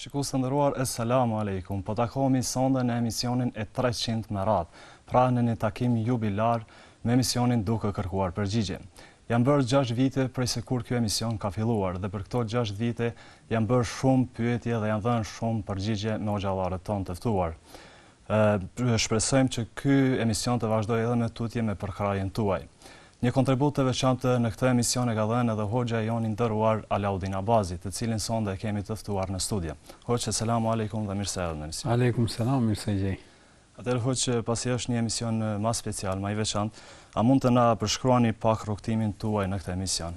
Shikues të nderuar es selamu alejkum po takohemi sonde në emisionin e treqindtë me radhë pra në një takim jubilar me emisionin duke kërkuar përgjigje janë bërë gjashtë vite prej se kur ky emision ka filluar dhe për këto gjashtë vite janë bërë shumë pyetje dhe janë dhënë shumë përgjigje me hoxhallarët tonë të ftuar Shpresojmë që ky emision të vazhdojë edhe më tutje me përkrahjen tuaj. Një kontribut të veçantë në këtë emision e ka dhënë edhe hoxha jonë i nderuar Alaudin Abazi, të cilin sonde e kemi të ftuar në studio. Hoxhë, selamu alejkum dhe mirë se erdhët në emision. Alejkum selam, mirë se gjej. Atëherë hoxhë, pasi është një emision ma special, ma i veçantë, a mund të na përshkruani pak rrugëtimin tuaj në këtë emision?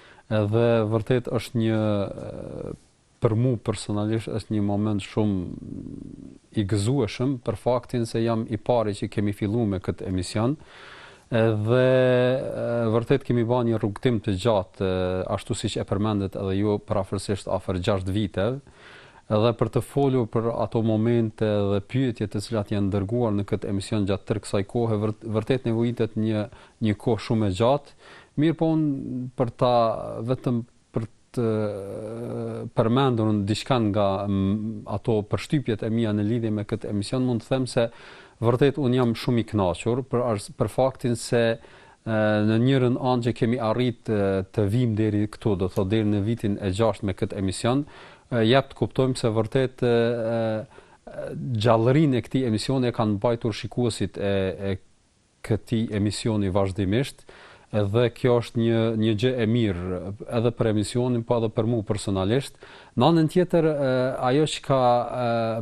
Edhe vërtet është një për mu personalisht është një moment shumë i gëzueshëm për faktin se jam i pari që kemi fillu me këtë emision dhe vërtet kemi ba një rrugëtim të gjatë ashtu siç e përmendët edhe ju përafërsisht afër 6 viteve edhe për të folur për ato momente dhe pyetje të cilat janë dërguar në këtë emision gjatë tërë kësaj kohe vërtet nevojitet një një kohë shumë e gjatë, mirëpo unë për ta vetëm për të përmendur diçka nga ato përshtypjet e mia në lidhje me këtë emision mund të them se vërtet unë jam shumë i kënaqur për për faktin se në njërën anë që kemi arrit të vimë deri këtu, do thot deri në vitin e 6 me këtë emision, jep të kuptojmë se vërtet gjallërinë e këtij emisioni e kanë mbajtur shikuesit e, e këtij emisioni vazhdimisht dhe kjo është një një gjë e mirë edhe për emisionin po edhe për mu personalisht. Në anën tjetër ajo çka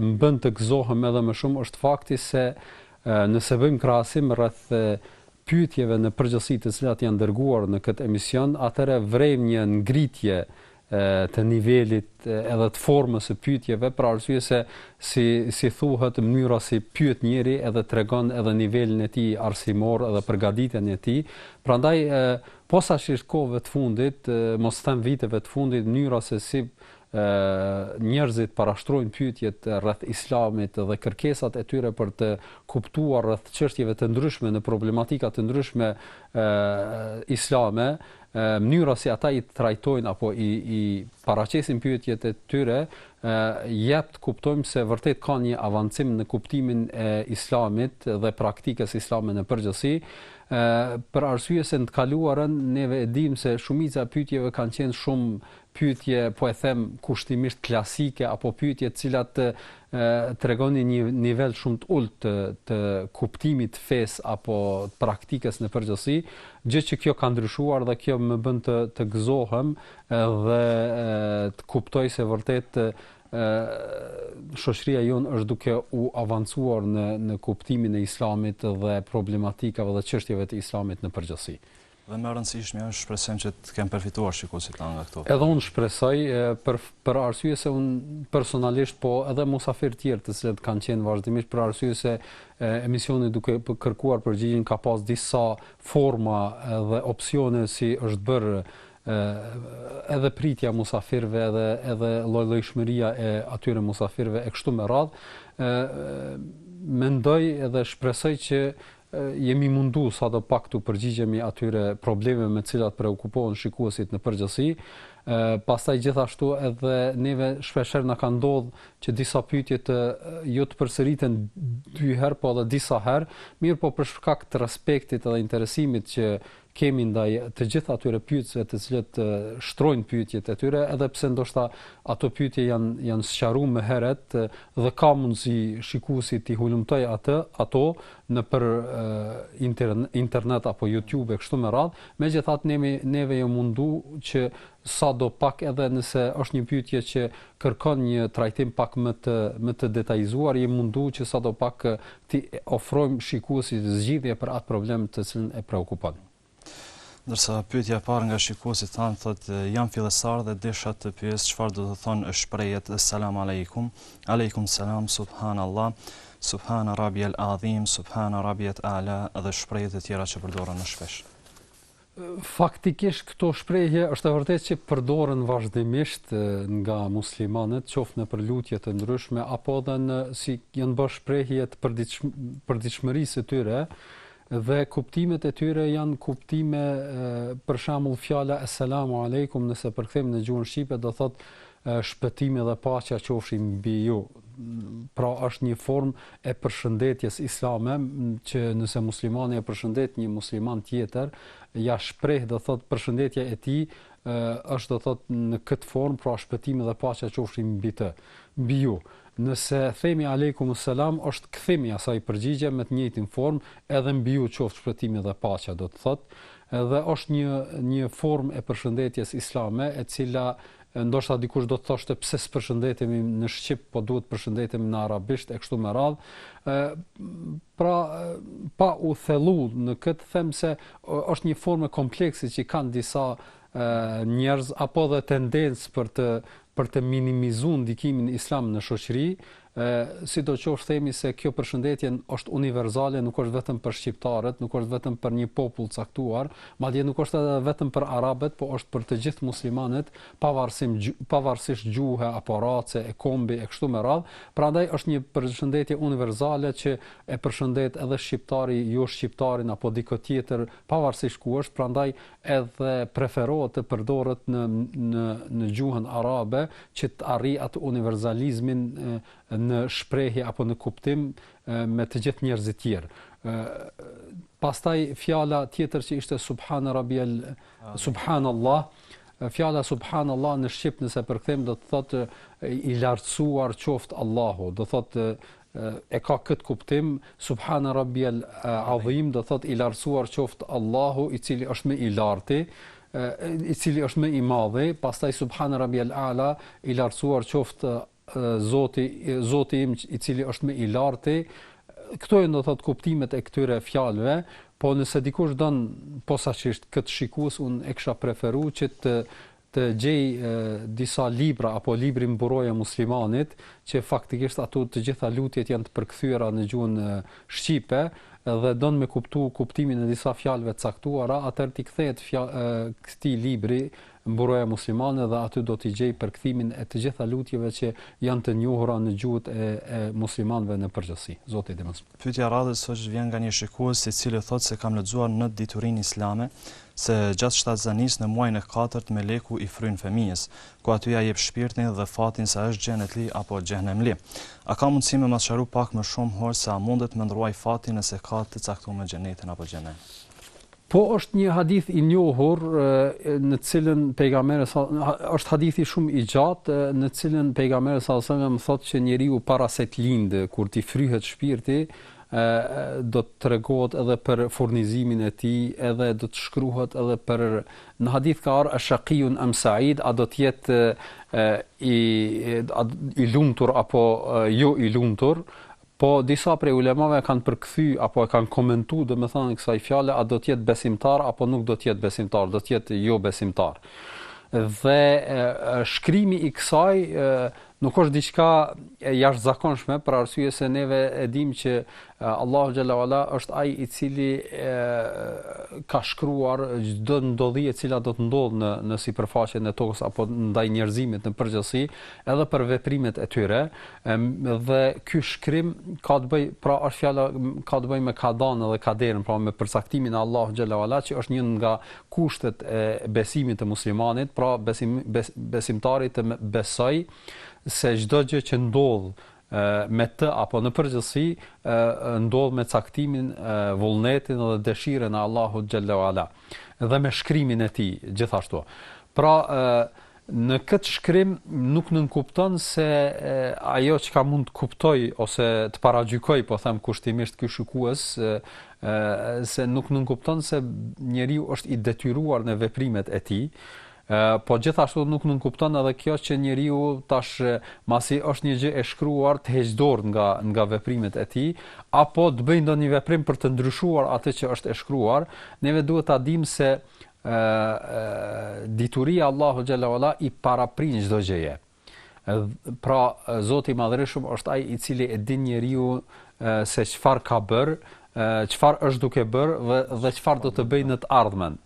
më bën të gëzohem edhe më shumë është fakti se nëse bëjmë krahasim rreth pyetjeve në përgjithësi të cilat janë dërguar në këtë emision, atëherë vrejmë një ngritje të nivelit edhe të formës së pyetjeve, për arsye se si si thuhet mënyra si pyet njeri edhe tregon edhe nivelin e tij arsimor edhe përgatitjen e tij. Prandaj posaçërisht kohëve të fundit, mos them viteve të fundit, mënyra se si njerëzit parashtrojnë pyetjet rreth islamit dhe kërkesat e tyre për të kuptuar rreth çështjeve të ndryshme në problematika të ndryshme islame mënyra si ata i trajtojnë apo i i paraqesin pyetjet e tyre jep të kuptojmë se vërtet ka një avancim në kuptimin e islamit dhe praktikës islame në përgjithësi për arsye se në të kaluarën neve e dimë se shumica e pyetjeve kanë qenë shumë pyetje po e them kushtimisht klasike apo pyetje të cilat e, tregonin një nivel shumë të ulët të, të kuptimit të fesë apo të praktikës në përgjithësi, gjë që kjo ka ndryshuar dhe kjo më bën të të gëzohem dhe të kuptoj se vërtet shoqëria jonë është duke u avancuar në në kuptimin e islamit dhe problematikave dhe çështjeve të islamit në përgjithësi. Dhe më e rëndësishmja është shpresojmë që të kenë përfituar shikuesit tanë nga këto. Edhe unë shpresoj për për arsye se unë personalisht po edhe musafirë të tjerë të cilët kanë qenë vazhdimisht për arsye se emisioni duke kërkuar përgjigjen ka pas disa forma dhe opsione si është bërë edhe pritja e musafirëve edhe edhe llojshmëria e atyre musafirëve e kështu me radhë mendoj edhe shpresoj që Jemi mundu sado pak t'u përgjigjemi atyre problemeve me të cilat preokupohen shikuesit në përgjithësi. Pastaj gjithashtu edhe neve shpeshherë na ka ndodhur që disa pyetje të jo të përsëriten dy herë, po edhe disa herë, mirëpo për shkak të respektit edhe interesimit që kemi ndaj të gjithë atyre pyetësve të cilët shtrojnë pyetjet e tyre, edhe pse ndoshta ato pyetje janë janë sqaruar më herët dhe ka mundësi shikuesi t'i hulumtojë atë ato nëpër internet apo YouTube e kështu me radhë, megjithatë ne neve jem mundu që sado pak edhe nëse është një pyetje që kërkon një trajtim pak më të më të detajizuar jem mundu që sado pak t'i ofrojmë shikuesit zgjidhje për atë problem i cili e preokupon. Ndërsa pyetja e parë nga shikuesit tanë thotë jam fillestar dhe desha të pyes çfarë do të thonë shprehjet selam alejkum, alejkum selam, subhanallah, subhane rabijel adhim, subhane rabijel ala dhe shprehjet e tjera që përdoren më shpesh. Faktikisht këto shprehje është e vërtetë që përdoren vazhdimisht nga muslimanët, qoftë nëpër lutje të ndryshme apo edhe në si janë bërë shprehje të përditshmërisë së tyre dhe kuptimet e tyre janë kuptime për shembull fjala esselamu alejkum nëse përkthejmë në gjuhën shqipe do thotë Shpëtimi dhe paqja qofshin mbi ju. Pra është një formë e përshëndetjes islame, që nëse muslimani e përshëndet një musliman tjetër, ia shpreh do thotë përshëndetja e tij është do thotë në këtë formë, pra shpëtimi dhe paqja qofshin mbi të, mbi ju. Nëse themi alejkum selam është kthimi i asaj përgjigje me të njëjtën formë, edhe mbi ju qoftë shpëtimi dhe paqja do të thotë, edhe është një një formë e përshëndetjes islame e cila E ndoshta dikush do të thoshte pse s'përshëndetemi në shqip, po duhet të përshëndetemi në arabisht e kështu me radhë. Ë pra pa u thellu në këtë them se është një formë komplekse që kanë disa njerëz apo dhe tendencë për të për të minimizuar ndikimin islam në shoqëri, E, sidoqoftë themi se kjo përshëndetje është universale, nuk është vetëm për shqiptarët, nuk është vetëm për një popull caktuar, madje nuk është edhe vetëm për arabët, por është për të gjithë muslimanët, pavarësim pavarësisht gjuhe apo race e kombi e kështu me radhë. Prandaj është një përshëndetje universale që e përshëndet edhe shqiptari joshqiptarin apo dikë tjetër, pavarësisht ku është, prandaj edhe preferohet të përdoret në në në gjuhën arabe që të arrijë atë universalizmin në shprehje apo në kuptim me të gjithë njerëzit tjerë. Pastaj fjala tjetër që ishte subhana rabbiyal subhanallah fjala subhanallah në shqip nëse përkthejmë do të thotë i lartësuar qoftë Allahu, do thotë e ka këtë kuptim subhana rabbiyal adhim do thot i lartësuar qoftë Allahu i cili është më i larti i cili është më i madhi pastaj subhana rabbiyal ala i lartësuar qoftë zoti zoti im i cili është më i larti këto janë do thot kuptimet e këtyre fjalëve po nëse dikush don posaçisht këtë shikues un e kisha preferuar që të të gjej disa libra apo librin Mburoja e Muslimanit, që faktikisht aty të gjitha lutjet janë të përkthyera në gjuhën shqipe dhe don me kuptu kuptimin e disa fjalëve të caktuara, atëherë t'i kthehet këtij libri Mburoja e Muslimanit dhe aty do t'i gjejë përkthimin e të gjitha lutjeve që janë të njohura në gjuhët e, e muslimanëve në përgjithësi. Zoti i di më së Pyetja e radhës hoxhë vjen nga një shikues i cili thotë se kam lexuar në diturinë islame se gjatë shtatzanisë në muajin e katërt meleku i fryn fëmijës, ku aty ia jep shpirtin dhe fatin se a është xhenetli apo xhehnemli. A ka mundësi me ma sqaru pak më shumë hoxhë se a mundet me ndrru aj fati nëse ka të caktume xhenetin apo xhehnem. Po është një hadith i njohur në cilën pejgamberi sa është hadithi shumë i gjatë në cilën pejgamberi sa selam thotë që njeriu para se të lindë kur t'i fryhet shpirti do të tregohet edhe për furnizimin e tij, edhe do të shkruhet edhe për në hadith ka ardhur Ashaqiun am Said, a do të jetë i i lumtur apo jo i lumtur, Po disa prej ulemave e kanë përkthy apo e kanë komentu domethënë kësaj fjale a do të jetë besimtar apo nuk do të jetë besimtar, do të jetë jo besimtar. Dhe shkrimi i kësaj nuk është diçka e jashtëzakonshme për arsye se neve e dimë që Allahu xhalla wala është ai i cili e, ka shkruar çdo ndodhi e cila do të ndodhë në në sipërfaqen e tokës apo ndaj njerëzimit në përgjithësi, edhe për veprimet e tyre dhe ky shkrim ka të bëjë pra është fjala ka të bëjë me kadan dhe kaderin pra me përcaktimin e Allahu xhalla wala që është një nga kushtet e besimit të muslimanit pra besim bes, besimtari të besoj se çdo gjë që ndodh me të apo në përgjithësi ndodh me caktimin vullnetin dhe dëshirën e Allahut xhalla wala dhe me shkrimin e tij gjithashtu pra Në këtë shkrim nuk nënkupton se ajo çka mund të kuptoj ose të paragjykoj, po them kushtimisht ky shikues, se nuk nënkupton se njeriu është i detyruar në veprimet e tij, po gjithashtu nuk nënkupton edhe kjo që njeriu tash masi është një gjë e shkruar të heq dorë nga nga veprimet e tij apo të bëjë ndonjë veprim për të ndryshuar atë që është e shkruar, neve duhet ta dimë se Ë dituria Allahu xhalla wala i paraprin çdo gjëje. Pra Zoti i Madhërishëm është ai i cili e din njeriun se çfarë ka bër, çfarë është duke bër dhe dhe çfarë do të bëjë në të ardhmen.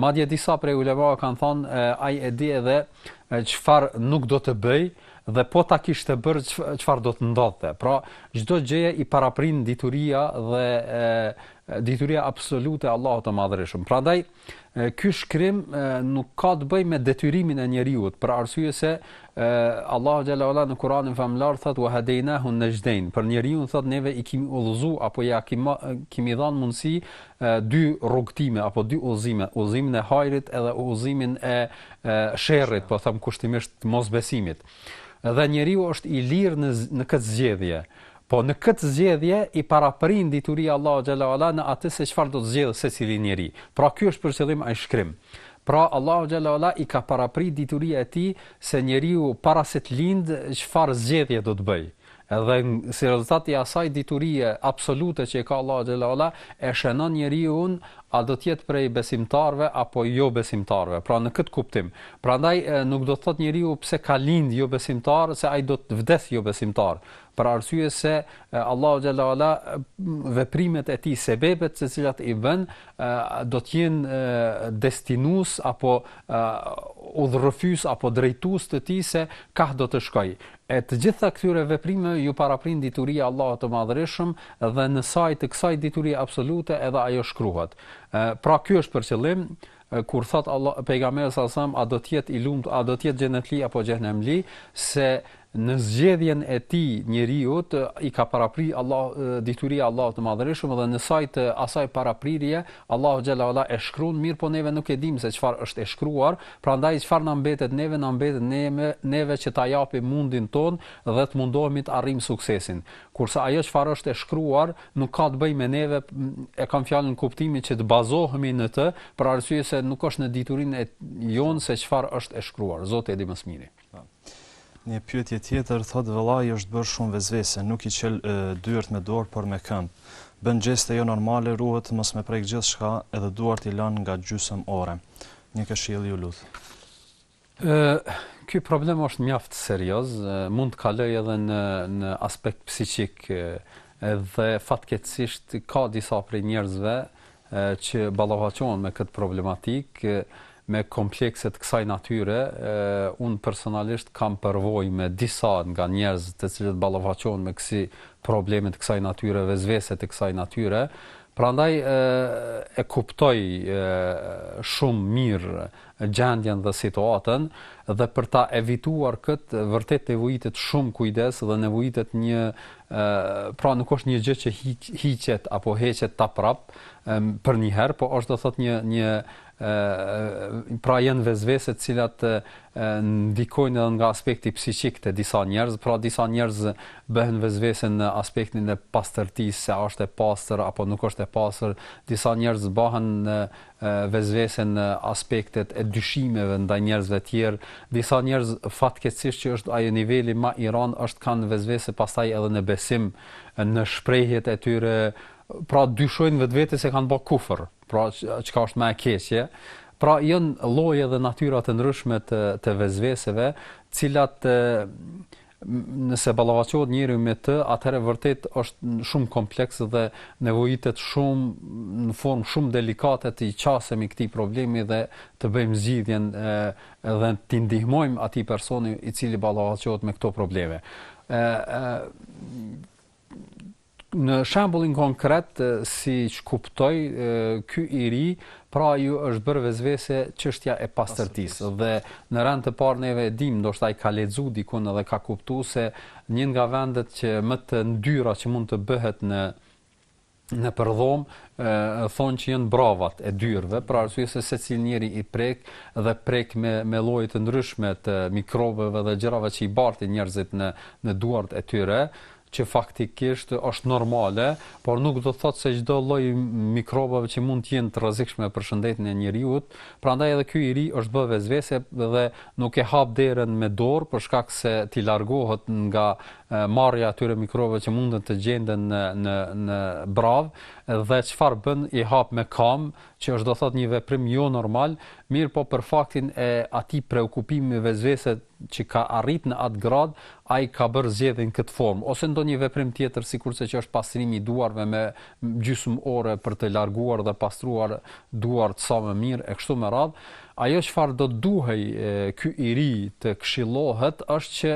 Madje disa prej ulemave kanë thënë ai e di edhe çfarë nuk do të bëjë dhe po ta kishte bër çfarë do të ndodhte. Pra çdo gjëje i paraprin dituria dhe e, Dituria absolute e Allahut të Madhërishëm. Prandaj, ky shkrim nuk ka të bëjë me detyrimin e njeriut, për arsye se Allahu xhalla ualla në Kur'anin famlar thotë wa hadaynahu najdain. Për njeriun thotë neve i kimi udhëzu apo ja kimi kimi dhan mundsi dy rrugëtime apo dy udhëzime, udhëzimin e hajrit edhe udhëzimin e sherrit, po them kushtimisht mosbesimit. Dhe njeriu është i lirë në në këtë zgjedhje. Po në këtë zgjedhje i paraprin dituria Allahu xhalla ualla në atë se çfarë do të zgjedhë secili njeri. Pra ky është për qëllim ai shkrim. Pra Allahu xhalla ualla i ka paraprit dituria e tij se njeriu para se të lind çfarë zgjedhje do të bëjë. Edhe si rezultat i asaj diturie absolute që e ka Allahu xhalla ualla e shënon njeriun a do të jetë prej besimtarëve apo jo besimtarëve. Pra në këtë kuptim. Prandaj nuk do të thotë njeriu pse ka lind jo besimtar se ai do të vdes jo besimtar. për arsye se Allahu xhelle ue ala veprimet e tij sebebet të cilat i bën do të jenë destinues apo udhërrëfyes apo drejtues të tij se kah do të shkojë. E të gjithë këtyre veprimeve u paraprin dituria e Allahut të Madhërishëm dhe në sajë të kësaj diturie absolute edhe ajo shkruhet. Pra ky është për qëllim kur thotë Allah pejgamberi a.s. a do të jetë i lumtë a do të jetë xhenetli apo xhehenemli se në zgjedhjen e tij njeriut i ka parapri Allah dituria e Allahut të madhërishëm dhe në sajë të asaj paraprirje Allahu xhelle ue ala e shkruan mirëpo neve nuk e dimë se çfarë është e shkruar prandaj çfarë na mbetet neve na mbetet neve neve që ta japim mundin tonë dhe të mundohemi të arrijmë suksesin Kurse ajo çfarë është e shkruar nuk ka të bëjë me neve, e kam fjalën në kuptimin që të bazohemi në të, për arsye se nuk është në diturinë tonë se çfarë është e shkruar. Zoti e di më së miri. Po. Një pyetje tjetër thotë vëllai është bërë shumë vesvese, nuk i çel dyert me dorë po me këmbë. Bën gjeste jo normale, ruhet mos me prek gjithçka, edhe duart i lan nga gjysëm ore. Një këshillë ju lus. Ky problem është mjaft serioz, mund të kalojë edhe në në aspekt psiqik dhe fatkeqësisht ka disa prej njerëzve që ballafaqohen me këtë problematikë me komplekse të kësaj natyre, unë personalisht kam përvojë me disa nga njerëzit të cilët ballafaqohen me kësi probleme të kësaj natyre, vesvese të kësaj natyre. Prandaj e, e kuptoj e, shumë mirë gjendjen dhe situatën dhe për ta evituar këtë vërtet nevojitet shumë kujdes dhe nevojitet një pra nuk është një gjë që hiqet apo heqet taprap përnjëherë, po është do thotë një një pra janë vesvese të cilat ndikojnë edhe nga aspekti psiqik te disa njerëz, pra disa njerëz bëhen vesvese në aspektin e pastërtisë, se është e pastër apo nuk është e pastër, disa njerëz bëhen në vesvese në aspektet e dyshimeve ndaj njerëzve tjerë, disa njerëz fatkeqësisht që është ai niveli ma i randë është kanë vesvese pastaj edhe në besim, në shprehjet e tyre, pra dyshojnë vetvete se kanë ba kufër, pra çka është ma e keqe. Pra janë lloje dhe natyra të ndryshme të të vesveseve, të cilat nëse ballafaqohet njeriu me të, atëherë vërtet është shumë kompleks dhe nevojitet shumë në formë shumë delikate t'i qasemi këtij problemi dhe të bëjmë zgjidhjen dhe t'i ndihmojmë atij personi i cili ballafaqohet me këto probleme. ë Në shembullin konkret, siç kuptoj, ky i ri, pra i është bërë vesvese çështja e pastërtisë dhe në rend të parë neve e dimë, ndoshta ai ka lexu dikun dhe ka kuptu se një nga vendet që më të ndyra që mund të bëhet në në përdorim thonë që janë bravat e dyerve, për arsye se secili njeri i prek dhe prek me me lloje të ndryshme të mikrobeve dhe gjërave që i bartin njerëzit në në duart e tyre, që faktikisht është normale, por nuk do të thotë se çdo lloj mikrobave që mund të jenë të rrezikshme për shëndetin e njeriut, prandaj edhe ky i ri është bë vesvese dhe nuk e hap derën me dorë për shkak se t'i largohet nga marrja e atyre mikrobave që mundën të gjenden në në në bravë dhe çfarë bën i hap me kamë, që është do thotë një veprim jo normal, mirëpo për faktin e atij preokupimi me vesvese që ka arrit në atë gradë, ai ka bërë zgjedhjen këtë formë ose ndonjë veprim tjetër sikurse që është pastrimi i duarve me gjysmë ore për të larguar dhe pastruar duart sa më mirë e kështu me radhë. Ajo çfarë do të duhej ky i ri të këshillohet është që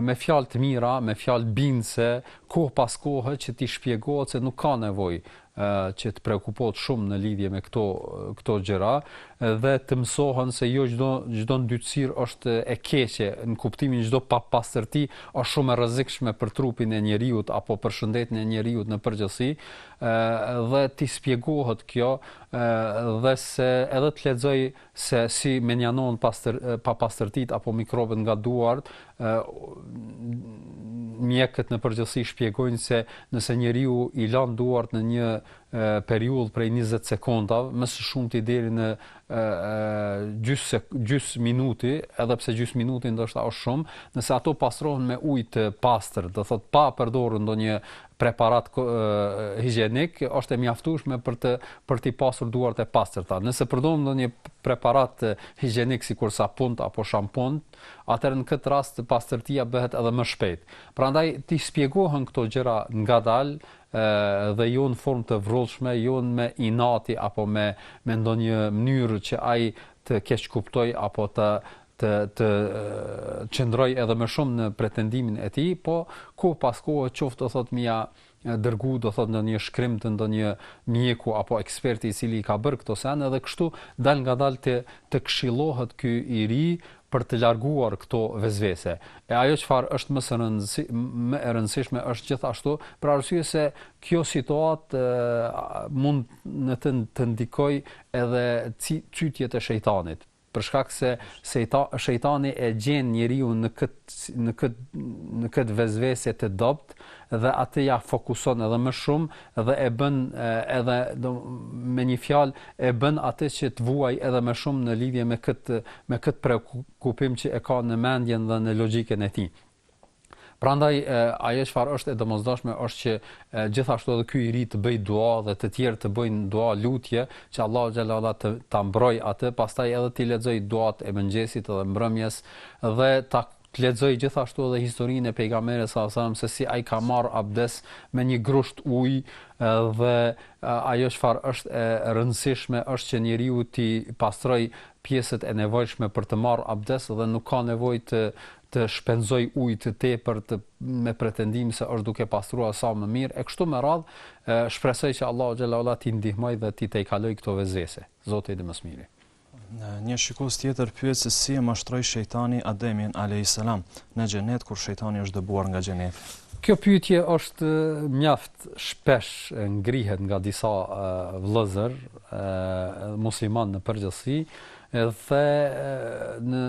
me fjalë të mira, me fjalë bindëse, kohë pas kohe që t'i shpjegohet se nuk ka nevojë që të preokupohet shumë në lidhje me këto këto gjëra dhe të mësohet se jo çdo çdo ndytësirë është e keqe në kuptimin çdo papastërti është shumë e rrezikshme për trupin e njeriut apo për shëndetin e njeriut në përgjithësi ë dhe t'i spjegohet kjo ë dhe se edhe të lexojë se si mënjanohen pastër, papastërtitë apo mikrobet nga duart, mjekët në përgjithësi shpjegojnë se nëse njeriu i lan duart në një periudhë prej 20 sekondave, më së shumti deri në gjys gjys minuti, edhe pse gjys minuti ndoshta është shumë, nëse ato pastrohen me ujë të pastër, do thotë pa përdorur ndonjë preparat higjienik është e mjaftueshme për t'i për t'i pasur duart e pastërta. Nëse përdorim ndonjë preparat higjienik sikur sapunt apo shampont, atëherë në këtë rast pastërtia bëhet edhe më shpejt. Prandaj t'i shpjegohen këto gjëra ngadalë dhe jo në formë të vrullshme, jo me inati apo me me ndonjë mënyrë që ai të keqkuptojë apo të të të qëndrojë edhe më shumë në pretendimin e tij, po kohë pas kohe qoftë do thotë me ia dërgu do thotë ndonjë shkrim të ndonjë mjeku apo eksperti i cili i ka bërë këto sen edhe kështu dalngadalë të të këshillohet ky i ri për të larguar këto vesvese. E ajo çfarë është më së rëndësi, më e rëndësishme është gjithashtu për arsye se kjo situatë mund në të, të ndikojë edhe cytjet e shejtanit. për shkak se sejta, shejtani e gjen njeriun në këtë në këtë në këtë vesvese të dobët dhe atë ja fokuson edhe më shumë dhe e bën edhe do me një fjalë e bën atë që të vuaj edhe më shumë në lidhje me këtë me këtë preokupim që e ka në mendjen dhe në logjikën e tij. Prandaj ajo çfarë është e domosdoshme është që gjithashtu edhe ky i ri të bëj dua dhe të tjerë të bëjnë dua lutje që Allahu xhelle ue ala ta mbroj atë, pastaj edhe t'i lexoj duat e mëngjesit dhe mbrëmjes dhe ta të lexoj gjithashtu edhe historinë e pejgamberit sa sa se si ai ka marrë abdes me një grusht ujë dhe ajo çfarë është e rëndësishme është që njeriu t'i pastroj pjesët e nevojshme për të marr abdes dhe nuk ka nevojë të të shpenzoj ujë të tepërt me pretendim se është duke pastruar sa më mirë e kështu me radhë, shpresoj që Allahu xhelle ue ala t'i ndihmojë dhe t'i tejkalojë këto vesvese. Zoti e di më së miri. Një shikues tjetër pyet se si e mashtroi shejtani Ademin alejhi selam në xhenet kur shejtani është dëbuar nga xheneti. Kjo pyetje është mjaft shpesh ngrihet nga disa vëllezër musliman në përgjithësi, edhe në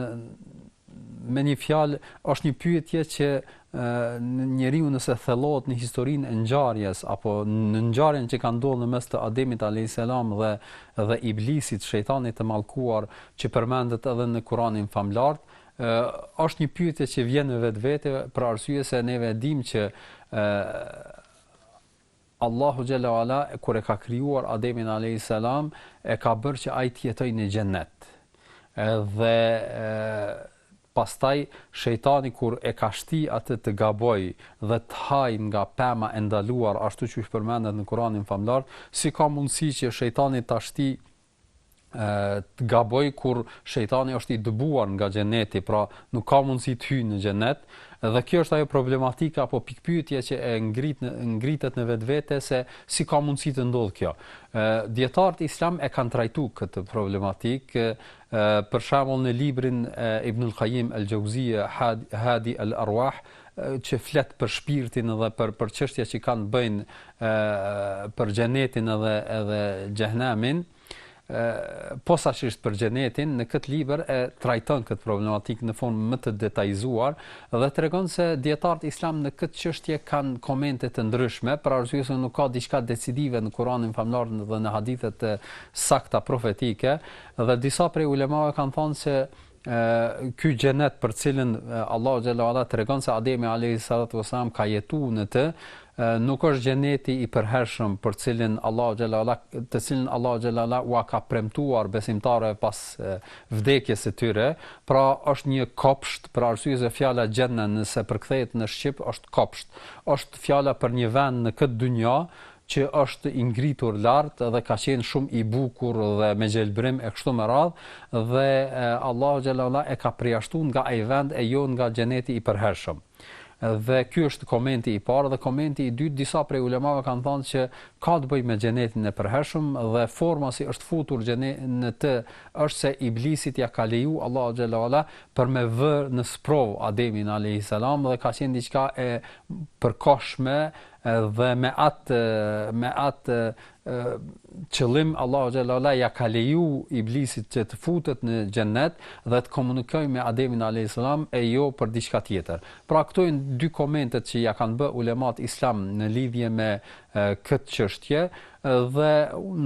Me një fjalë, është një pyetje që njeriu nëse thellohet në historinë e ngjarjes apo në ngjarjen që ka ndodhur në mes të Ademit alejhi selam dhe dhe Iblisit, shejtanit të mallkuar që përmendet edhe në Kur'anin famëlart, është një pyetje që vjen në vetvete për arsye se neve e dimë që Allahu xhelle ue ala kur e ka krijuar Ademin alejhi selam e ka bërë që ai të jetojë në xhennet. Edhe pastaj shejtani kur e ka shti atë të gaboj dhe të hajë nga pema e ndaluar ashtu siç përmendet në Kur'anin famëlart, si ka mundësi që shejtani ta shti të gaboj kur shejtani është i dëbuar nga xheneti, pra nuk ka mundësi të hyjë në xhenet, dhe kjo është ajo problematika apo pikëpyetja që e ngrit në, ngritet në vetvete se si ka mundësi të ndodhë kjo. Dietarët islam e kanë trajtuar këtë problematikë për shembull në librin e Ibn al-Qayyim al-Jawziyya Hadi al-Arwah që flet për shpirtin dhe për për çështje që kanë të bëjnë për xhenetin edhe edhe xhehenemin posaçërisht për xhenetin në këtë libër e trajton këtë problematikë në formë më të detajizuar dhe tregon se dijetarët islam në këtë çështje kanë komente të ndryshme për arsye se nuk ka diçka decidive në Kur'anin famëlart dhe në hadithe të sakta profetike dhe disa prej ulemave kanë thënë se Ky Xhenet për të cilin Allahu xhelle ue ala tregon se Ademi alejhi salatu vesselam ka jetuar në të, nuk është Xheneti i përhershëm për të cilin Allahu xhelle ue ala, të cilin Allahu xhelle ue ala ua ka premtuar besimtarëve pas vdekjes së tyre, pra është një kopsht, për arsye se fjala Xhenne nëse përkthehet në shqip është kopsht. Është fjala për një vend në këtë dynja, që është i ngritur lart dhe ka qenë shumë i bukur dhe me gjelbërim e kështu me radhë dhe Allahu xhelle ue ala e ka përjashtuar nga ai vend e jo nga xheneti i përhershëm. Dhe ky është komenti i parë dhe komenti i dytë disa prej ulemave kanë thënë që ka të bëjë me xhenetin e përhershëm dhe forma si është futur xhe në të është se iblisit ia ka leju Allahu xhelle ue ala për me vë në sprovë Ademin alejhis selam dhe ka qenë diçka e përkohshme dhe me atë me atë qëllim Allahu xhelle ue ala ia ka leju iblisit që të futet në xhennet dhe të komunikojë me Ademin alejhis selam e jo për diçka tjetër. Pra këto janë dy komentet që ia kanë bë ulemat islam në lidhje me këtë çështje dhe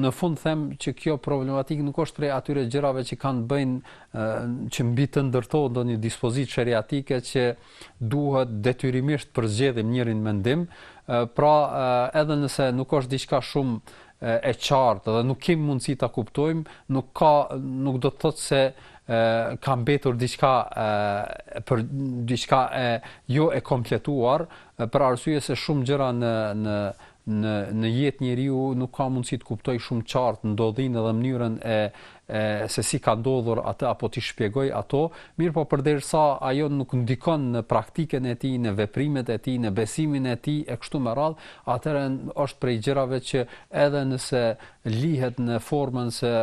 në fund them që kjo problematikë nuk është prej atyre gjërave që kanë të bëjnë që mbi të ndërtohet ndonjë dispozitë sheriatike që duhet detyrimisht të përzgjedhim njërin mendim, pra edhe nëse nuk është diçka shumë e qartë dhe nuk kemi mundësi ta kuptojmë, nuk ka nuk do të thotë se ka mbetur diçka për diçka jo e kompletuar për arsye se shumë gjëra në në Në në jetë njeriu nuk ka mundësi të kuptojë shumë qartë ndodhinë dhe mënyrën e e se si ka ndodhur atë apo t'i shpjegojë ato, mirëpo përderisa ajo nuk ndikon në praktikën e tij, në veprimet e tij, në besimin e tij e kështu me radhë, atëherë është prej gjërave që edhe nëse lihet në formën se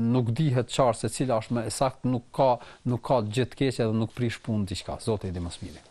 nuk dihet qartë se cila është më e saktë, nuk ka nuk ka gjë të keqe dhe nuk prish punë diçka. Zoti e di më së miri.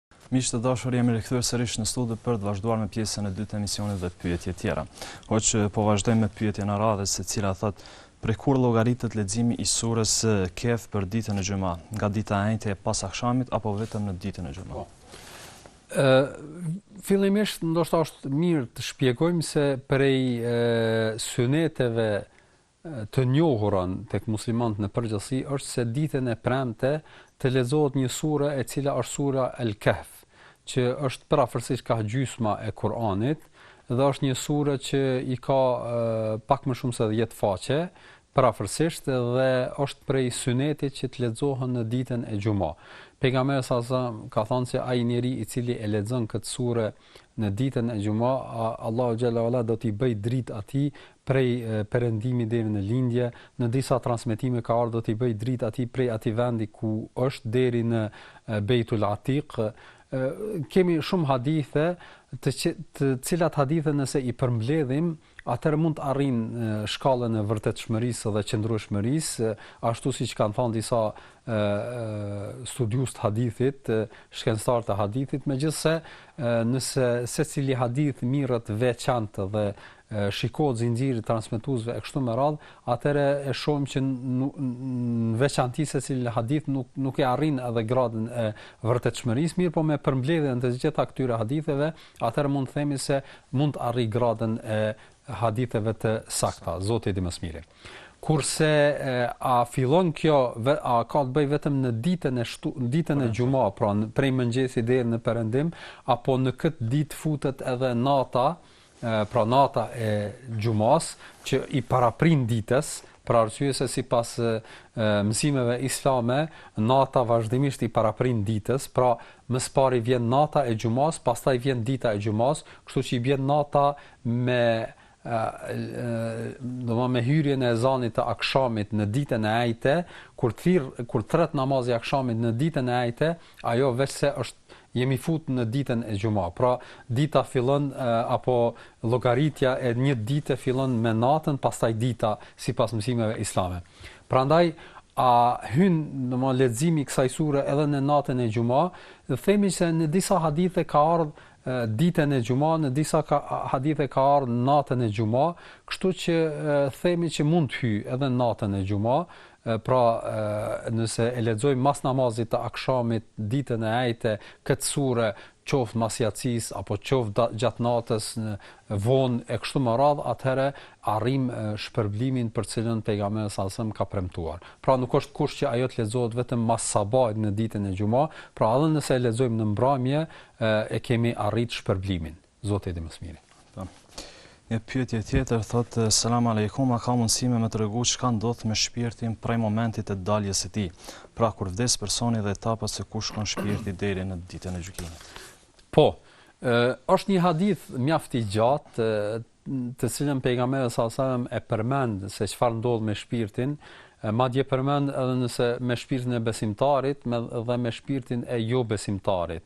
Miq të dashur, jemi rikthyer sërish në studio për të vazhduar me pjesën e dytë të emisionit dhe pyetjet tjera. Hoxhë po vazhdojmë me pyetjen e radhës, e cila thotë Prej kur llogaritet leximi i sures Kehf për ditën e xuma, nga dita e enjte pas akshamit apo vetëm në ditën e xuma? Ë fillimisht ndoshta është mirë të shpjegojmë se prej e, syneteve të njohura tek muslimanët në përgjithësi është se ditën e premte të lexohet një sure e cila është sura El Kehf, që është përafërsisht kah gjysma e Kur'anit dhe është një sure që i ka pak më shumë se 10 faqe, përafërsisht dhe është prej synetit që të lexohen në ditën e Xhuma. Pejgamberi sa sa ka thënë se ai njeri i cili e lexon këtë sure në ditën e xhuma, Allahu xhele ue ala do t'i bëjë dritë atij prej perëndimit deri në lindje, në disa transmetime ka ardhur do t'i bëjë dritë atij prej atij vendi ku është deri në Bejtul Atik. Kemi shumë hadithe të, të cilat hadithe nëse i përmbledhim, atëherë mund të arrijnë shkallën e vërtetshmërisë dhe qëndrueshmërisë, ashtu siç kanë thënë disa studiues të hadithit, shkencëtarë të hadithit, megjithëse nëse secili hadith merret veçantë dhe shikohet zinxhiri i transmetuesve e kështu me radhë, atëherë e shohim që në veçanti secili hadith nuk nuk e arrin edhe gradën e vërtetshmërisë, mirëpo me përmbledhjen e të gjitha këtyre haditheve, atëherë mund të themi se mund të arrijë gradën e haditheve të sakta, Zoti i di më së miri. Kurse a fillon kjo a ka të bëjë vetëm në ditën e shtu, ditën e xhuma, pra në, prej mëngjesit deri në perëndim, apo në këtë ditë futet edhe nata, pra nata e xhumasë që i paraprin ditës, Për arsye se sipas mësimeve islame, nata vazhdimisht i paraprin ditës, pra më së pari vjen nata e xhumasë, pastaj vjen dita e xhumasë, kështu që i bjen nata me domethënë me hyrjen e ezanit të akshamit në ditën e enjte, kur thirr kur thirret namazi i akshamit në ditën e enjte, ajo veçse është Jemi fut në ditën e xhuma, pra dita fillon apo llogaritja e një dite fillon me natën, pastaj dita, sipas mësimeve islame. Prandaj a hyn domethënë leximi i kësaj sure edhe në natën e xhuma, dhe themi se në disa hadithe ka ardh ditën e xhuma, në disa ka, hadithe ka ardh natën e xhuma, kështu që themi që mund të hyjë edhe natën e xhuma, pra nëse e lexojmë mas namazit të akshamit ditën e enjte këtë sure qoftë mas jacisë apo qoftë gjatë natës vonë e kështu me radhë atëherë arrijmë shpërblimin për të cilën pejgamberi alejhi selam ka premtuar. Pra nuk është kusht që ajo të lexohet vetëm mas sabahit në ditën e xhuma, pra edhe nëse e lexojmë në mbrëmje e kemi arrit shpërblimin. Zoti e di më së miri. Po. Një pyetje tjetër thotë selam aleikum, a ka mundësi me më tregu çka ndodh me shpirtin prej momentit të daljes së tij? Pra kur vdes personi dhe etapat se ku shkon shpirti deri në ditën e gjykimit. Po. Ë është një hadith mjaft i gjatë të cilën pejgamberi alejhi selam e përmend se çfarë ndodh me shpirtin, madje përmend edhe nëse me shpirtin e besimtarit me, dhe me shpirtin e jobesimtarit.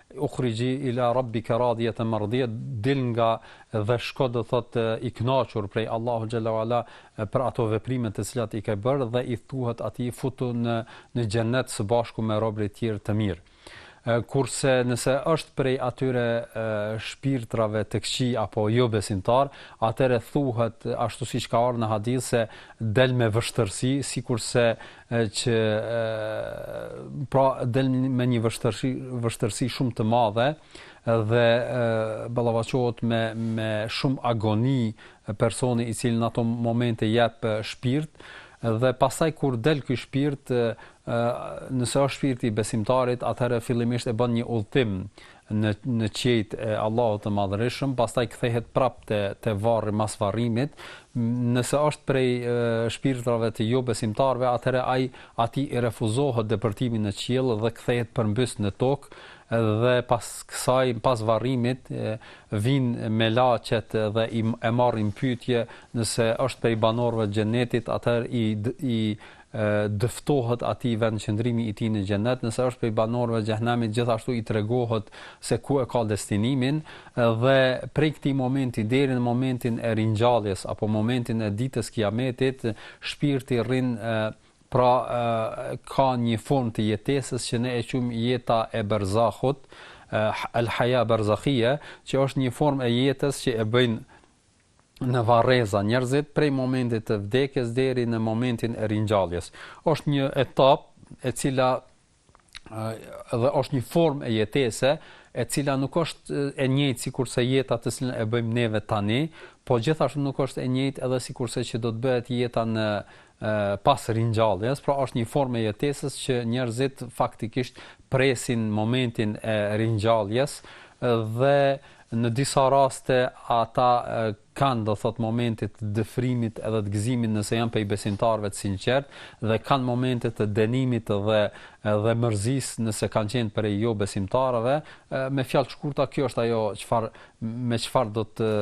Ukhriji ila rabbike radiyatan mardiye, dil nga dhe shko do thot i kënaqur prej Allahu xhalla wala për ato veprime të cilat i ke bërë dhe i thuhet atij futu në në xhennet së bashku me robërit e tjerë të mirë. Kurse nëse është prej atyre shpirtrave të këqij apo jo besimtar, atëherë thuhet ashtu siç ka ardhur në hadith se del me vështërsi, sikurse që pra del me një vështërsi vështërsi shumë të madhe dhe ballafaqohet me me shumë agoni personi i cili në ato momente jep shpirt dhe pastaj kur del ky shpirt nëse është shpirti i besimtarit atëherë fillimisht e bën një udhtim në në qiejt e Allahut të Madhërishëm, pastaj kthehet prap te te varri mas varrimit, nëse është prej e, shpirtrave të jo besimtarëve, atëherë ai atij i refuzohet depërtimi në qiell dhe kthehet përmbys në tokë dhe pas kësaj pas varrimit vijnë melaqet dhe i e marrin në pyetje nëse është prej banorëve të xhenetit atëherë i i dëftohet atij vendqëndrimi i tij në Xhenet, nëse është prej banorëve të Xhehenemit gjithashtu i tregohet se ku e ka destinimin, dhe prej këtij momenti deri në momentin e ringjalljes apo momentin e Ditës Kijametit, shpirti rrin pra ka një formë të jetesës që ne e quajmë jeta e Berzahut, el-haya berzakhia, që është një formë e jetës që e bëjnë në varreza njerëzit prej momentit të vdekjes deri në momentin e ringjalljes. Është një etapë e cila dhe është një formë e jetese e cila nuk është e njëjtë sikurse jeta të cilën e bëjmë neve tani, po gjithashtu nuk është e njëjtë edhe sikurse që do të bëhet jeta në pas ringjalljes, pra është një formë e jetesës që njerëzit faktikisht presin momentin e ringjalljes dhe Në disa raste ata kanë, do thotë, momente të dëfrimit edhe të gëzimit nëse janë prej besimtarëve të sinqertë dhe kanë momente të dënimit dhe dhe mërzisë nëse kanë qenë prej jo besimtarëve. Me fjalë të shkurta kjo është ajo çfarë me çfarë do të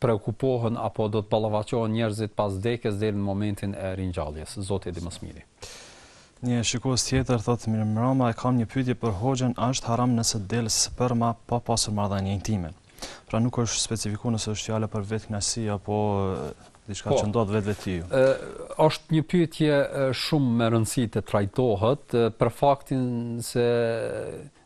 preokupohen apo do të ballafaqohen njerëzit pas vdekjes deri në momentin e ringjalljes. Zoti e di më së miri. Një shikues tjetër thotë mirëmbrëma e kam një pyetje për hoxhën, a është haram nëse del sperma pa pasur marrëdhënie intime. Pra nuk është specifikuar nëse është fjala për vetëkënaqësi apo diçka po, që ndodh vetvetiu. Ë është një pyetje shumë me rëndësi të trajtohet për faktin se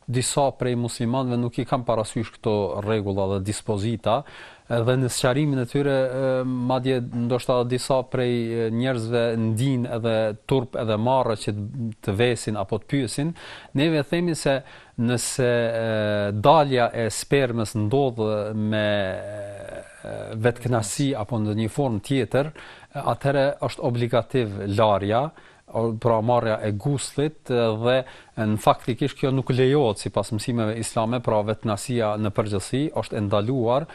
Disa prej muslimanëve nuk i kanë parasysh këto rregulla dhe dispozita dhe në sqarimin e tyre madje ndoshta disa prej njerëzve ndin edhe turp edhe marre që të vesin apo të pyesin, neve themi se nëse dalja e spermës ndodh me vetëkënaqësi apo ndonjë formë tjetër, atëherë është obligativ larja pra marrja e guslit dhe në faktikisht kjo nuk lejohet sipas mësimeve islame, pra vetëknaqësia në përgjithësi është e ndaluar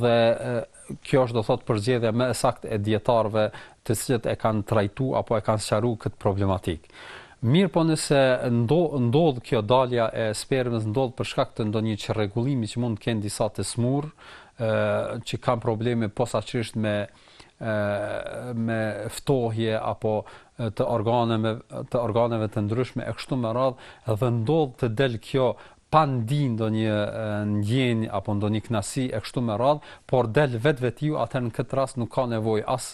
dhe kjo është do thotë përzgjedhja më e saktë e dijetarëve të cilët e kanë trajtu apo e kanë sqaru këtë problematikë. Mirëpo nëse ndodh kjo dalja e spermës ndodh për shkak të ndonjë çrregullimi që mund të kenë disa të smurë, që kanë probleme posaçërisht me me ftohje apo të organeve të organeve të ndryshme e kështu me radhë dhe ndodh të del kjo pa ndi ndonjë ndjenjë apo ndonjë kënaqësi e kështu me radhë, por del vetvetiu atëherë në këtë rast nuk ka nevojë as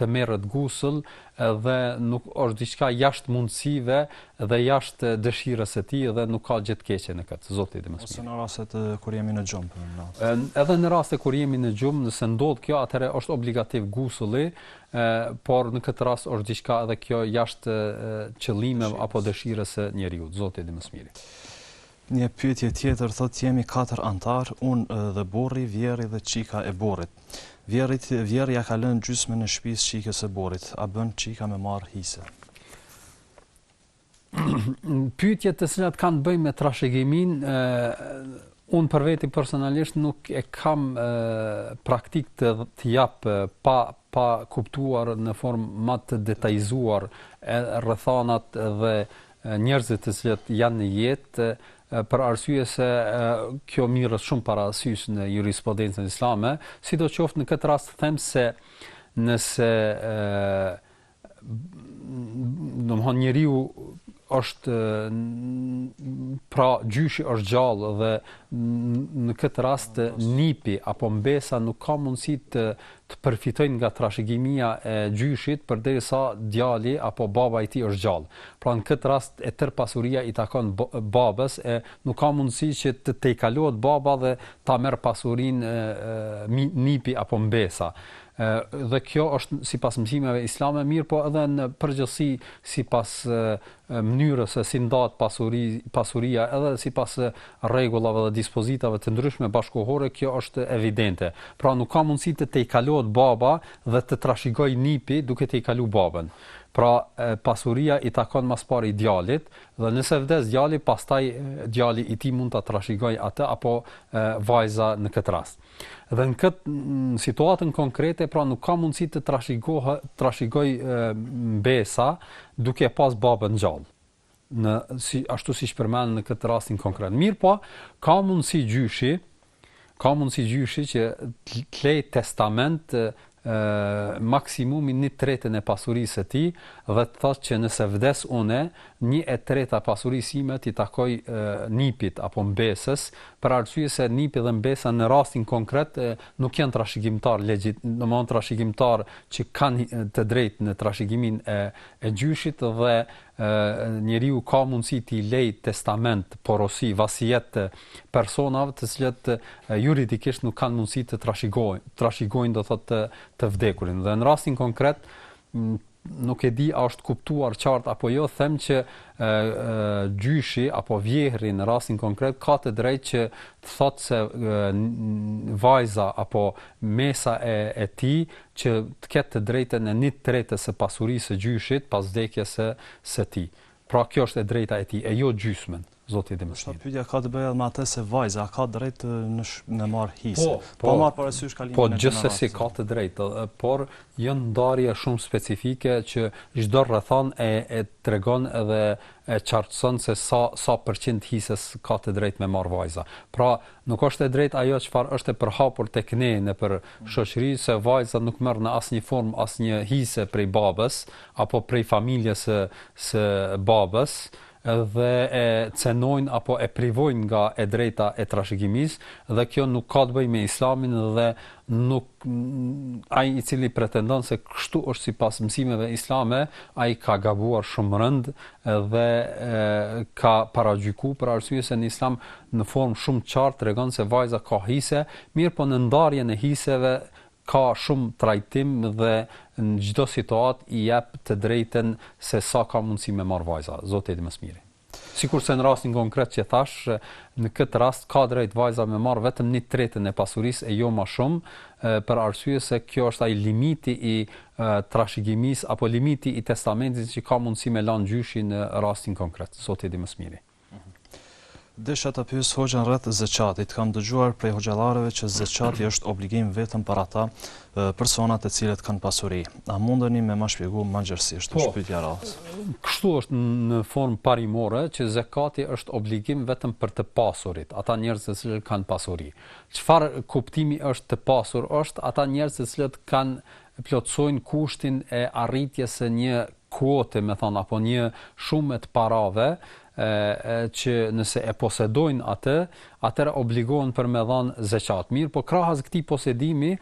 të merret gusl dhe nuk është diçka jashtë mundësive dhe jashtë dëshirës së tij dhe nuk ka gjë të keqe në këtë. Zoti i di më së miri. Ose në rastet kur jemi në gjumë. Edhe në raste kur jemi në gjumë, nëse ndodh kjo, atëherë është obligativ gusulli, por në këtë rast është diçka edhe kjo jashtë qëllimeve apo dëshirës së njeriut. Zoti i di më së miri. Një pyetje tjetër thotë jemi katër anëtarë, unë dhe burri, vjehrri dhe çika e burrit. Vjehrri ja ka lënë gjysmën e shtëpisë çikës së burrit, a bën çika me marrë hise? pyetje të cilat kanë të bëjnë me trashëgiminë, unë për veti personalisht nuk e kam praktikë të jap pa pa kuptuar në formë më të detajzuar rrethanat dhe njerëzit të cilët janë në jetë për arsye se kjo mirret shumë parasysh në jurisprudencën islame, sidoqoftë në këtë rast them se nëse domethënë njeriu është pra gjyshi është gjallë dhe në këtë rast nipi apo mbesa nuk ka mundësi të të përfitojnë nga trashëgimia e gjyshit, përderisa djali apo baba i tij është gjallë. Pra në këtë rast e tërë pasuria i takon babës e nuk ka mundësi që të tejkalohet baba dhe ta merr pasurinë nipi apo mbesa. dhe kjo është sipas mësimeve islame, mirëpo edhe në përgjithësi sipas mënyrës se si ndahet pasuri, pasuria edhe sipas rregullave dhe dispozitave të ndryshme bashkëkohore, kjo është evidente. Pra nuk ka mundësi të tejkalohet baba dhe të trashëgojë nipi duke tejkaluar babën. Pra pasuria i takon më së pari djalit dhe nëse vdes djali, pastaj djali i tij mund ta trashëgojë atë apo vajza në këtë rast. Dhe në këtë në situatën konkrete, pra nuk ka mundësi të trashëgojë trashëgojë mbesa duke pas babën gjallë. Në si ashtu siç përmend në këtë rastin konkret. Mirëpo, ka mundësi gjyshi, ka mundësi gjyshi që të lejë testament maksimumin një tretën e pasurisë së tij dhe të thotë që nëse vdes unë, një e treta pasurisë sime t'i takojë nipit apo mbesës, për arsye se nipi dhe mbesa në rastin konkret nuk janë trashëgimtar legjit, domthonë trashëgimtar që kanë të drejtë në trashëgimin e e gjyshit dhe njeriu ka mundësi t'i lejë testament, porosi, vasijet personave të cilët juridikisht nuk kanë mundësi të trashigojnë, trashigojnë do thotë të, të vdekurin. Dhe në rastin konkret nuk e di a është kuptuar qartë apo jo, them që e, e, gjyshi apo vjehri në rastin konkret ka të drejtë që të thotë se e, vajza apo mbesa e e tij që të ketë të drejtën e një të tretës së pasurisë së gjyshit pas vdekjes së së tij. Pra kjo është e drejta e tij, e jo gjysmën. Zoti e di më së miri. Pyetja ka të bëjë edhe me atë se vajza a ka drejt të në me marr hise. Po, po marr parasysh kalimin po, e generacionit. Po gjithsesi ka të drejtë, por janë ndarje shumë specifike që çdo rrethanë e tregon edhe e qartëson se sa sa përqind hisës ka të drejtë me marr vajza. Pra Nuk është e drejtë ajo çfarë është e përhapur tek ne nëpër shoqëri se vajza nuk merr në asnjë formë asnjë hise prej babës apo prej familjes së së babës dhe e cenojnë apo e privojnë nga e drejta e trashëgimisë dhe kjo nuk ka të bëjë me Islamin dhe nuk ai i cili pretendon se kështu është sipas mësimeve islame, ai ka gabuar shumë rëndë dhe e, ka paragjykuar për arsye se në islam në formë shumë qartë tregon se vajza ka hise, mirëpo në ndarjen e hiseve ka shumë trajtim dhe në çdo situatë i jep të drejtën se sa ka mundësi me marr vajza. Zoti e di më së miri. Sikurse në rastin konkret që thashë, në këtë rast ka drejt vajza me marr vetëm një tretën e pasurisë e jo ma shumë, për arsye se kjo është ai limiti i trashëgimisë apo limiti i testamentit që ka mundësi me lanë gjyshi në rastin konkret. Zoti e di më së miri. Desha ta pyes hoxhën rreth zeqatit. Kam dëgjuar prej hoxhallarëve që zeqati është obligim vetëm për ata Persona të cilët kanë pasuri. A mundeni me ma shpjegu ma gjersisht, është pyetja e radhës. Kështu është në formë parimore që zekati është obligim vetëm për të pasurit, ata njerëz të cilët kanë pasuri. Çfarë kuptimi është të pasur është ata njerëz të cilët kanë plotësojnë kushtin e arritjes së një kuote me thanë apo një shume të parave që nëse e posedojnë atë atëherë obligohen për me dhanë zeqat mirëpo krahas këtij posedimi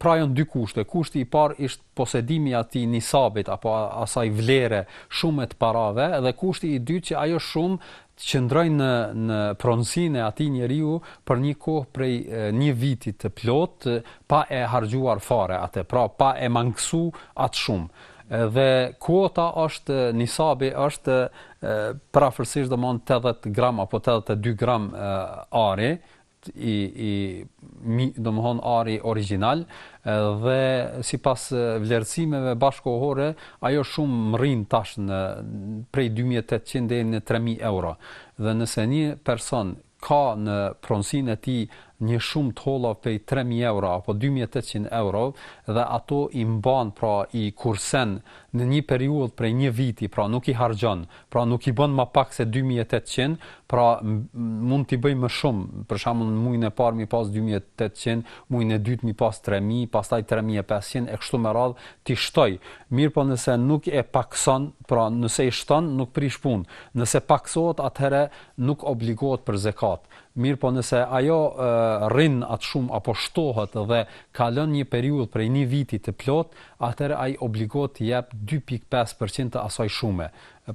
pra janë dy kushte kushti i parë është posedimi i atij nisabit apo asaj vlere shume të parave dhe kushti i dytë që ajo shumë të qëndrojë në në pronësinë e atij njeriu për një kohë prej një viti të plotë pa e harxhuar fare atë, pra pa e mangësu atë shumë. Dhe kuota është nisabi është përafërsisht domthon 80 gram apo 82 gram ari, i i, domthon ari origjinal dhe sipas vlerësimeve bashkëkohore ajo shumë mrrin tash në prej 2800 deri në 3000 euro. Dhe nëse një person ka në pronësinë e tij një shumë të holla prej 3000 euro apo 2800 euro dhe ato i mban pra i kursen në një periudhë prej një viti, pra nuk i harxhon, pra nuk i bën ma pak se 2800, pra mund t'i bëjë më shumë, për shembull në muajin e parë m'i pas 2800, muajin e dytë m'i pas 3000, pastaj 3500 e kështu me radhë t'i shtojë. Mirpo nëse nuk e pakson, pra nëse i shton nuk prish punë. Nëse paksohet atëherë nuk obligohet për zekat. Mirpo nëse ajo rrin atë shumë apo shtohet dhe kalon një periudhë prej një viti të plotë, atëherë ai obligohet të jep dy pikë pesë për qind të asaj shume,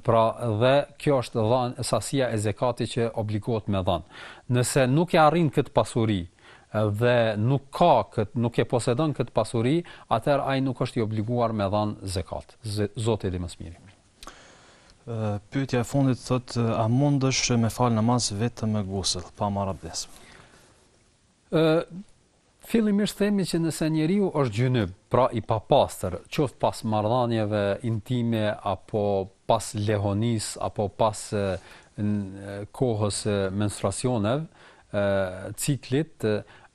pra dhe kjo është dhanë, sasia e zekatit që obligohet me dhanë. Nëse nuk e arrin këtë pasuri dhe nuk ka këtë, nuk e posedon këtë pasuri, atëherë ai nuk është i obliguar me dhanë zekat. Zoti di më së miri. Pyetja e fundit thotë, a mundesh me fal namaz vetëm me gusl, pa marrë abdes? Fillimisht themi që nëse njeriu është gjynyb, pra i papastër, qoftë pas marrëdhënieve intime apo pas lehonisë apo pas kohës së menstruacioneve, ciklit,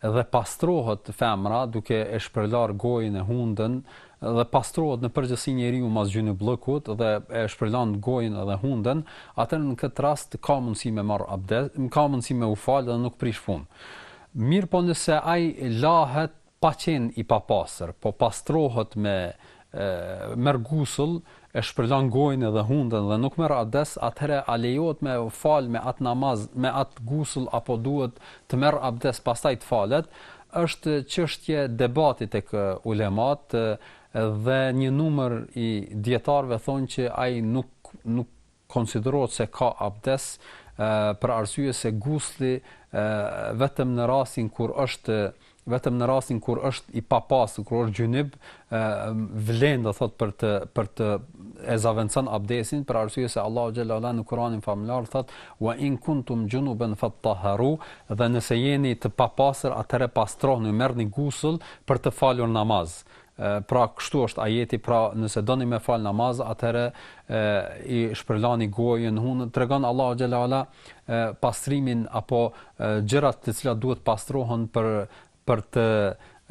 dhe pastrohet femra duke e shpërlarë gojën e hundën, dhe pastrohet në përgjithësi njeriu mas gjynyblëkut dhe e shpërlan gojën edhe hundën, atëherë në këtë rast ka mundësi me marrë abdes, ka mundësi me u falë dhe nuk prish punë. Mirëpo nëse ai lahet pa qenë i papastër, po pastrohet me merr gusull, e shpërlan gojën dhe hundën dhe nuk merr abdes, atëherë a lejohet me fal me atë namaz, me atë gusull apo duhet të merr abdes pastaj të falet, është çështje debati tek ulemat dhe një numër i dijetarëve thonë që ai nuk nuk konsiderohet se ka abdes, për arsye se gusli vetëm në rastin kur është vetëm në rastin kur është i papastër, kur është xhunub, vlen do thotë për të për të e zëvendëson abdesin për arsye se Allahu xhel-le ue ala në Kur'anin famëlartë thotë wa in kuntum junuban fattaharu dhe nëse jeni të papastër atëherë pastrohuni merrni gusull për të falur namaz pra kështu është ajeti pra nëse doni me fal namaz atëherë i shpërlani gojën hundën tregon Allahu xhel-le ue ala pastrimin apo gjërat të cilat duhet pastrohen për për të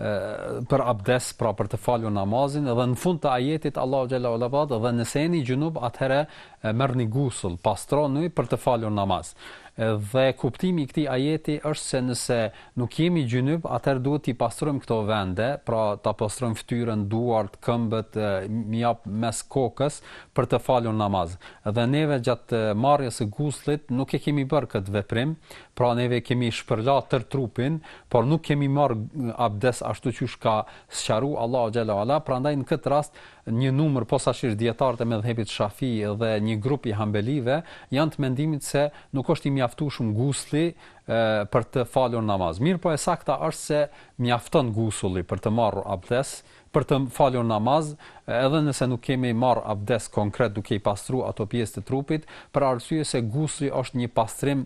për abdes, pra për të falur namazin dhe në fund të ajetit Allahu xhel-le ue ala dhe nëse jeni xhunub atëherë merrni gusull, pastrohuni për të falur namaz. Dhe kuptimi i këtij ajeti është se nëse Nuk jemi xhunub, atëherë duhet t'i pastrojmë këto vende, pra ta pastrojmë fytyrën, duart, këmbët, me jap mes'h kokës për të falur namaz. Dhe neve gjatë marrjes së guslit nuk e kemi bërë këtë veprim, pra neve kemi shpërla tërë trupin, por nuk kemi marrë abdes ashtu qysh ka sqaruar Allahu xhel-le ue ala, prandaj në këtë rast një numër posaçërisht dijetarët e medhhebit Shafi dhe një grup i Hambelive janë të mendimit se nuk është i mjaftueshëm gusli për të falur namaz. Mirëpo e sakta është se mjafton gusulli për të marrur abdes, për të falur namaz, edhe nëse nuk kemi marrë abdes konkret duke i pastruar ato pjesë të trupit, për arsye se gusli është një pastrim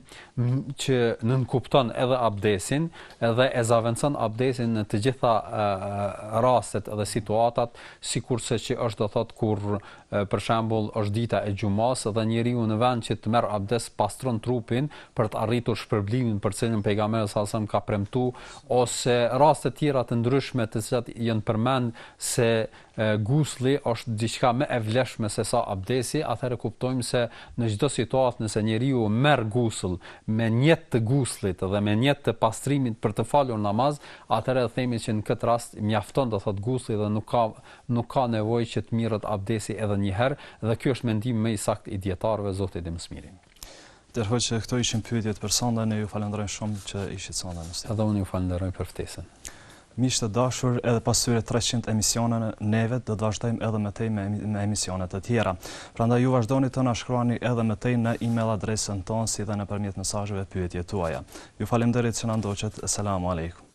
që nënkupton edhe abdesin dhe e zëvendëson abdesin në të gjitha rastet dhe situatat, sikurse që është do thotë kur Për shembull, është dita e xhumasë dhe njeriu në vend që të merr abdes pastron trupin për të arritur shpërblimin për të cilin Pejgamberi sallallahu alajhi wasallam ka premtu ose raste tjera të ndryshme të cilat janë përmend se guslli është diçka më e vlefshme se sa abdesi, atëherë kuptojmë se në çdo situatë nëse njeriu merr gusull me nijet të gusllit dhe me nijet të pastrimit për të falur namaz, atëherë themi që në këtë rast mjafton do thotë guslli dhe nuk ka nuk ka nevojë që të mirret abdesi edhe një herë dhe ky është mendimi më i saktë i dijetarëve Zoti di më së miri. Nderuari hoxhë këto ishin pyetjet për sonde ne ju falënderojmë shumë që ishit sonde në studio. Edhe unë ju falënderoj për ftesën. Miq të dashur edhe pas këtyre treqind emisioneve neve do të vazhdojmë edhe më tej me emisione të tjera. Prandaj ju vazhdoni të na shkruani edhe më tej në email adresën tonë si dhe nëpërmjet mesazheve pyetjet tuaja. Ju faleminderit që na ndoqët. Selam alejkum.